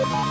you